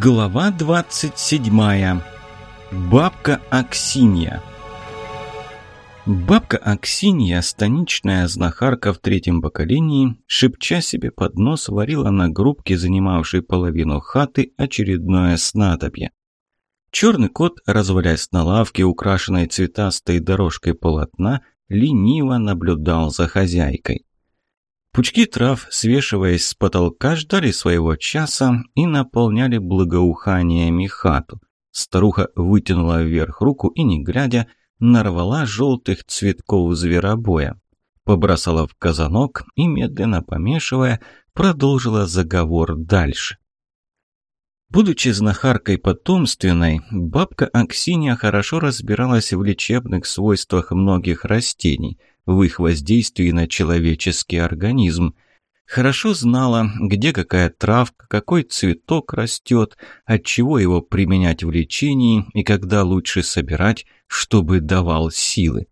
Глава 27. Бабка Аксинья. Бабка Аксинья, станичная знахарка в третьем поколении, шепча себе под нос, варила на грубке, занимавшей половину хаты, очередное снадобье. Черный кот, развалясь на лавке, украшенной цветастой дорожкой полотна, лениво наблюдал за хозяйкой. Пучки трав, свешиваясь с потолка, ждали своего часа и наполняли благоуханиями хату. Старуха вытянула вверх руку и, не глядя, нарвала желтых цветков зверобоя. Побросала в казанок и, медленно помешивая, продолжила заговор дальше. Будучи знахаркой потомственной, бабка Аксинья хорошо разбиралась в лечебных свойствах многих растений – в их воздействии на человеческий организм. Хорошо знала, где какая травка, какой цветок растет, от чего его применять в лечении и когда лучше собирать, чтобы давал силы.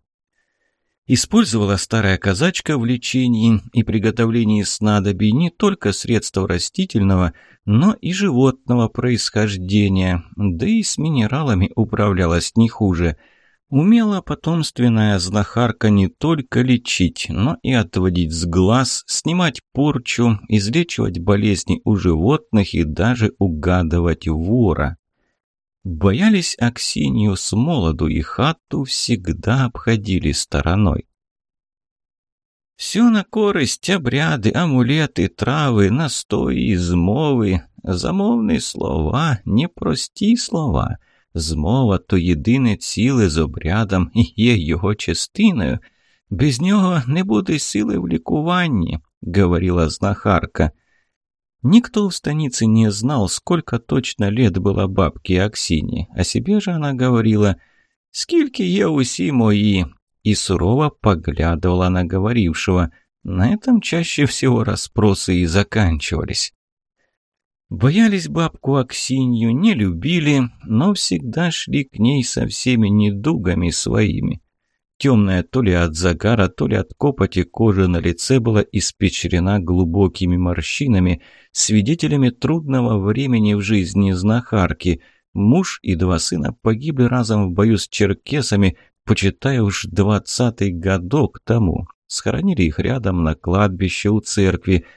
Использовала старая казачка в лечении и приготовлении снадобий не только средств растительного, но и животного происхождения, да и с минералами управлялась не хуже – Умела потомственная знахарка не только лечить, но и отводить с глаз, снимать порчу, излечивать болезни у животных и даже угадывать вора. Боялись Аксинью с молоду и хату всегда обходили стороной. Все на корость, обряды, амулеты, травы, настои, измови, замовные слова, непрості слова – Змова то єдине ціле з обрядом і є його частиною. Без нього не буде сили в лікуванні, говорила знахарка. Никто в станице не знал, сколько точно лет было бабке Аксине. О себе же она говорила «Скільки є усі мои?» и сурово поглядывала на говорившего. На этом чаще всего расспросы и заканчивались. Боялись бабку Аксинью, не любили, но всегда шли к ней со всеми недугами своими. Темная то ли от загара, то ли от копоти кожа на лице была испечрена глубокими морщинами, свидетелями трудного времени в жизни знахарки. Муж и два сына погибли разом в бою с черкесами, почитая уж двадцатый годок тому. Схоронили их рядом на кладбище у церкви –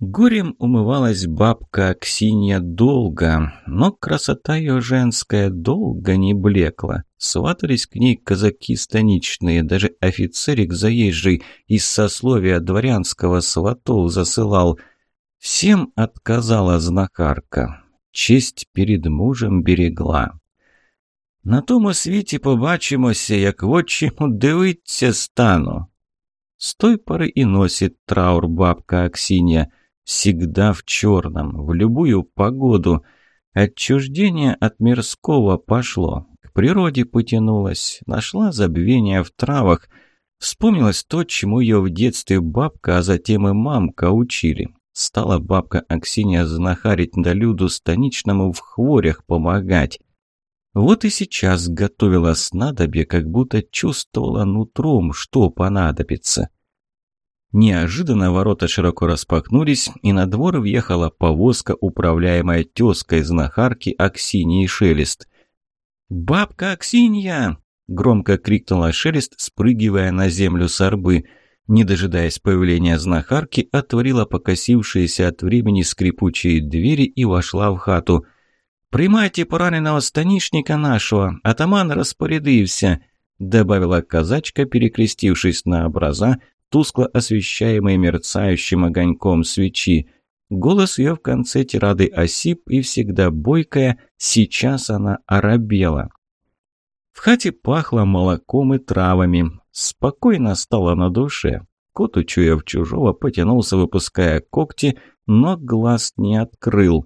Горем умывалась бабка Аксинья долго, но красота ее женская долго не блекла. Сватались к ней казаки станичные, даже офицерик заезжий из сословия дворянского сватов засылал. Всем отказала знахарка, честь перед мужем берегла. На тому світі побачимося, як в очі дивиться стану. С той поры и носит траур бабка Аксинья – Всегда в черном, в любую погоду. Отчуждение от мирского пошло. К природе потянулось, нашла забвение в травах. Вспомнилось то, чему ее в детстве бабка, а затем и мамка учили. Стала бабка Аксинья знахарить на люду станичному в хворях помогать. Вот и сейчас готовила снадобье, как будто чувствовала нутром, что понадобится. Неожиданно ворота широко распахнулись, и на двор въехала повозка, управляемая тезкой знахарки Аксиньей Шелест. «Бабка Аксинья!» – громко крикнула Шелест, спрыгивая на землю с арбы. Не дожидаясь появления знахарки, отворила покосившиеся от времени скрипучие двери и вошла в хату. «Примайте пораненого станишника нашего, атаман распорядився!» – добавила казачка, перекрестившись на образа, тускло освещаемой мерцающим огоньком свечи. Голос ее в конце тирады осип и всегда бойкая, сейчас она оробела. В хате пахло молоком и травами. Спокойно стало на душе. Кот, учуяв чужого, потянулся, выпуская когти, но глаз не открыл.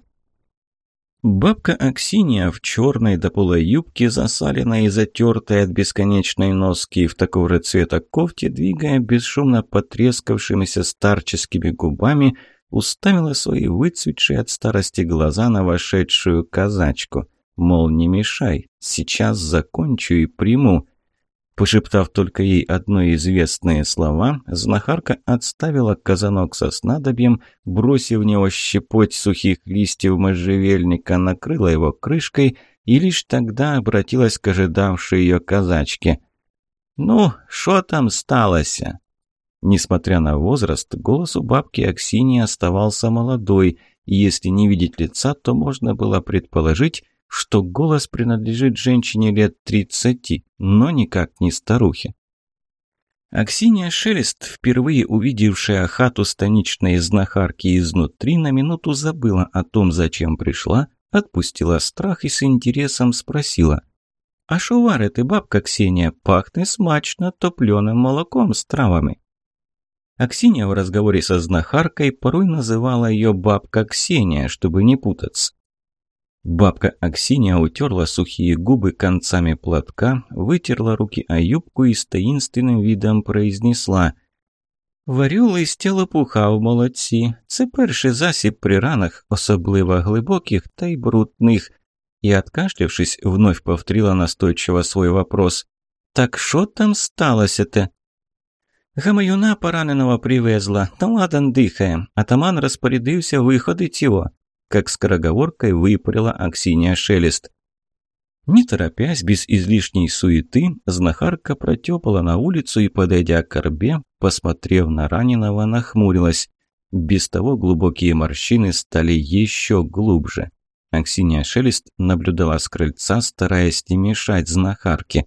Бабка Аксинья в черной до пола юбке, засаленной и затертой от бесконечной носки, в такого же цвета кофте, двигая бесшумно потрескавшимися старческими губами, уставила свои выцветшие от старости глаза на вошедшую казачку. Мол, не мешай, сейчас закончу и приму. Пошептав только ей одно известные слова, знахарка отставила казанок со снадобьем, бросив в него щепоть сухих листьев можжевельника, накрыла его крышкой и лишь тогда обратилась к ожидавшей ее казачке. «Ну, что там сталося?» Несмотря на возраст, голос у бабки Аксинии оставался молодой, и если не видеть лица, то можно было предположить, что голос принадлежит женщине лет тридцати, но никак не старухе. Аксинья Шелест, впервые увидевшая хату станичной знахарки изнутри, на минуту забыла о том, зачем пришла, отпустила страх и с интересом спросила. «А шо варите, бабка Ксения? Пахнет смачно топленым молоком с травами». Аксинья в разговоре со знахаркой порой называла ее бабка Ксения, чтобы не путаться. Бабка Аксинья утерла сухие губы концами платка, вытерла руки о юбку и с таинственным видом произнесла «Варю листя лопуха в молодці. Це перший засіб при ранах, особливо глибоких та й брудних». И, откашлявшись, вновь повторила настойчиво свой вопрос. «Так що там сталося-то?» Гамаюна пораненого привезла, та ладан дихає. Атаман розпорядився виходить його Как скороговоркой выпарила Аксинья Шелест. Не торопясь, без излишней суеты, знахарка протёпала на улицу и, подойдя к корбе, посмотрев на раненого, нахмурилась. Без того глубокие морщины стали еще глубже. Аксинья Шелест наблюдала с крыльца, стараясь не мешать знахарке.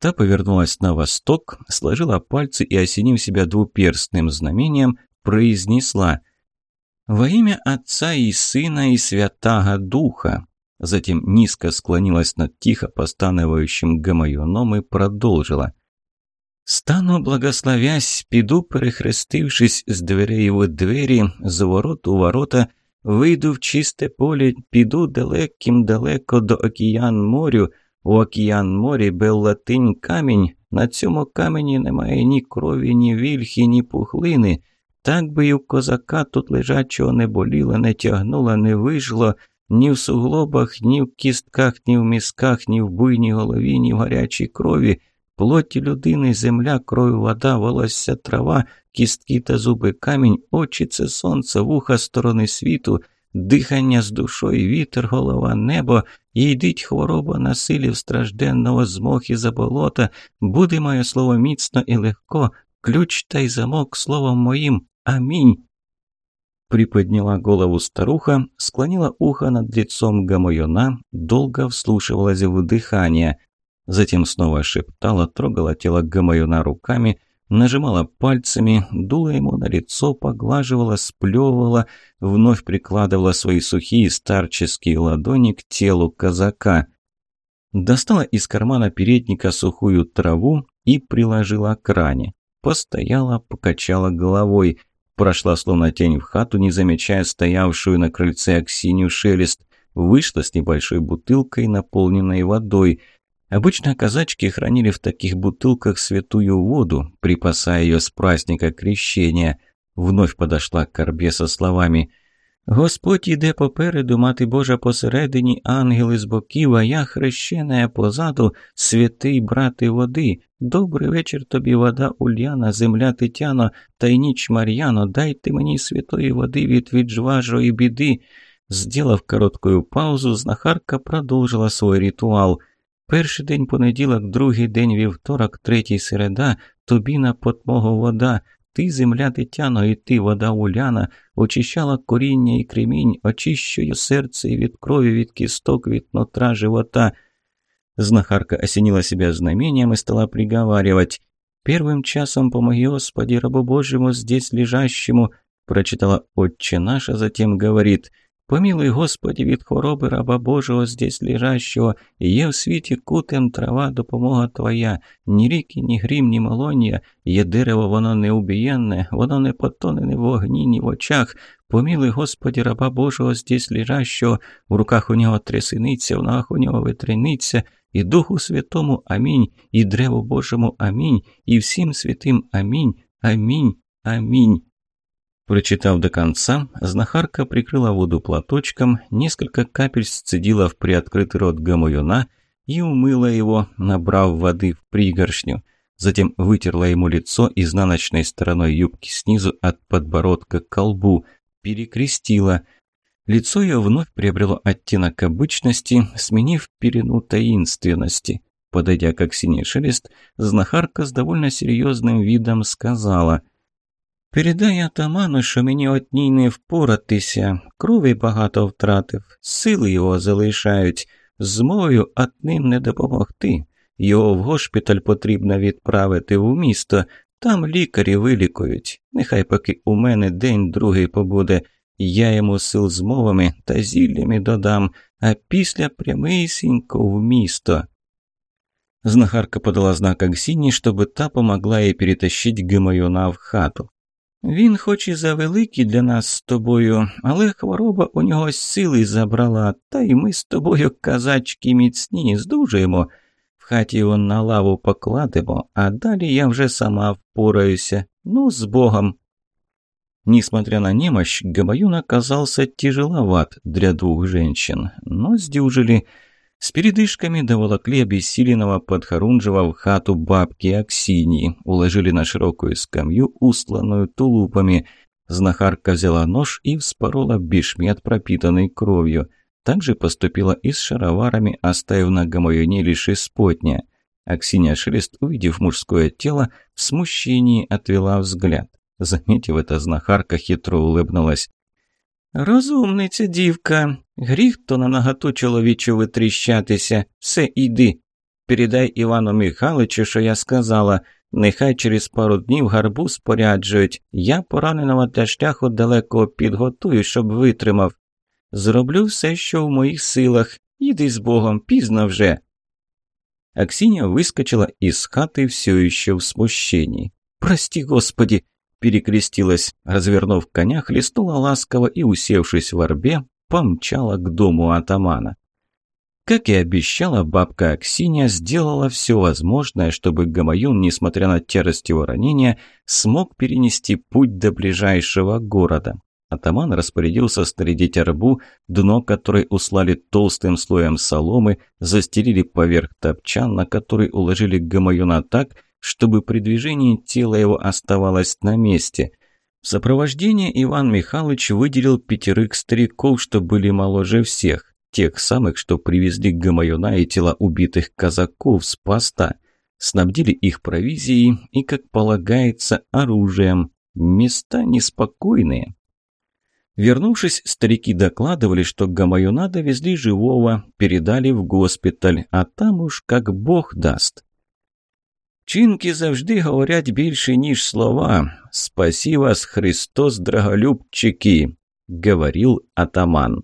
Та повернулась на восток, сложила пальцы и, осенив себя двуперстным знамением, произнесла «Во имя Отца и Сына и Святаго Духа!» Затем низко склонилась над тихо постанывающим гамаюном и продолжила. «Стану, благословясь, піду, перехрестившись з дверей у двері, з ворот у ворота, вийду в чисте поле, піду далеким далеко до океан морю, у океан морі беллатинь камінь, на цьому камені немає ні крові, ні вільхи, ні пухлини». Так би і в козака тут лежачого не боліло, не тягнуло, не вижло ні в суглобах, ні в кістках, ні в мізках, ні в буйній голові, ні в гарячій крові, плоті людини, земля, кров, вода, волосся, трава, кістки та зуби, камінь, очі це сонце, вуха сторони світу, дихання з душою, вітер, голова, небо, і йдіть хвороба насилів стражденного змох і заболота, буде моє слово міцно і легко, ключ та й замок словом моїм. Аминь!» Приподняла голову старуха, склонила ухо над лицом Гамоюна, долго вслушивалась в дыхание. Затем снова шептала, трогала тело Гамоюна руками, нажимала пальцами, дула ему на лицо, поглаживала, сплевывала, вновь прикладывала свои сухие старческие ладони к телу казака. Достала из кармана передника сухую траву и приложила к ране. Постояла, покачала головой. Прошла словно тень в хату, не замечая стоявшую на крыльце Аксинью шелест. Вышла с небольшой бутылкой, наполненной водой. Обычно казачки хранили в таких бутылках святую воду, припасая ее с праздника крещения. Вновь подошла к корбе со словами «Господь іде попереду, мати Божа посередині, ангели з боків, а я хрещена позаду, святий брати води. Добрий вечір тобі, вода Ульяна, земля Тетяно, та й ніч Мар'яно, дайте мені святої води від віджважої біди. Сделав короткую паузу, знахарка продовжила свій ритуал. Перший день понеділок, другий день вівторок, третій середа, тобі на потмогу вода. Ти, земля Тетяно, і ти, вода Уляна, очищала коріння і кремінь, очищую серце від крові, від кісток, від нутра живота. Знахарка осенила себя знамением и стала приговаривать. «Первым часом помоги, Господи, рабу Божьему, здесь лежащему», прочитала «Отче наш», а затем говорит «Помилуй, Господи, від хвороби раба Божого, здесь лежащего, є в світі кутем трава допомога Твоя, ні ріки, ні грім, ні молонія, є дерево, воно неубієнне, воно не потоне ні в вогні, ні в очах, Помилуй, Господи, раба Божого, здесь лежащого, в руках у нього трясиниця, в ногах у нього витриниця, і Духу Святому Амінь, і Древу Божому Амінь, і всім святим Амінь, Амінь, Амінь. Прочитав до конца, знахарка прикрыла воду платочком, несколько капель сцедила в приоткрытый рот гамуюна, и умыла его, набрав воды в пригоршню. Затем вытерла ему лицо изнаночной стороной юбки снизу от подбородка к колбу, перекрестила. Лицо ее вновь приобрело оттенок обычности, сменив перену таинственности. Подойдя к синий шелест, знахарка с довольно серьезным видом сказала «Передай атаману, що мені одній не впоратися, крові багато втратив, сили його залишають, з мовою одним не допомогти. Його в госпіталь потрібно відправити в місто, там лікарі вилікують. Нехай поки у мене день другий побуде, я йому сил з мовами та зіллями додам, а після прямисінько в місто». Знахарка подала знак Аксіні, щоб та помогла їй перетащить Гимаюна в хату. Він, хоч і завеликий для нас з тобою, але хвороба у нього сили забрала, та й ми з тобою, казачки, міцні, здужуємо. В хаті його на лаву покладемо, а далі я вже сама впораюся. Ну, з Богом. Несмотря на немощь, Габаюн оказался тяжеловат для двух женщин, но сдюжили – с передышками доволокли обессиленного подхорунжего в хату бабки Аксинии, уложили на широкую скамью, устланную тулупами. Знахарка взяла нож и вспорола бешмет, пропитанный кровью. Также поступила и с шароварами, оставив на гамаюне лишь исподня. Аксинья Шелест, увидев мужское тело, в смущении отвела взгляд. Заметив это, знахарка хитро улыбнулась. Розумниця дівка, гріх то на наготу чоловічу витріщатися. Все, іди. Передай Івану Михайловичу, що я сказала. Нехай через пару днів гарбуз споряджують. Я пораненого для шляху далеко підготую, щоб витримав. Зроблю все, що в моїх силах. Іди з Богом, пізно вже. Аксинья выскочила из хаты все еще в смущении. «Прости, Господи!» Перекрестилась, развернув коня, хлестнула ласково и, усевшись в орбе, помчала к дому атамана. Как и обещала, бабка Аксинья сделала все возможное, чтобы Гамаюн, несмотря на тяжесть его ранения, смог перенести путь до ближайшего города. Атаман распорядился снарядить арбу, дно которой услали толстым слоем соломы, застелили поверх топчан, на который уложили Гамаюна так, чтобы при движении тело его оставалось на месте. В сопровождении Иван Михайлович выделил пятерых стариков, что были моложе всех, тех самых, что привезли Гамаюна и тела убитых казаков с поста, снабдили их провизией и, как полагается, оружием. Места неспокойные. Вернувшись, старики докладывали, что Гамаюна довезли живого, передали в госпиталь, а там уж как бог даст. Чинки завжди говорять більше, ніж слова. «Спаси вас, Христос, драголюбчики!» – говорил атаман.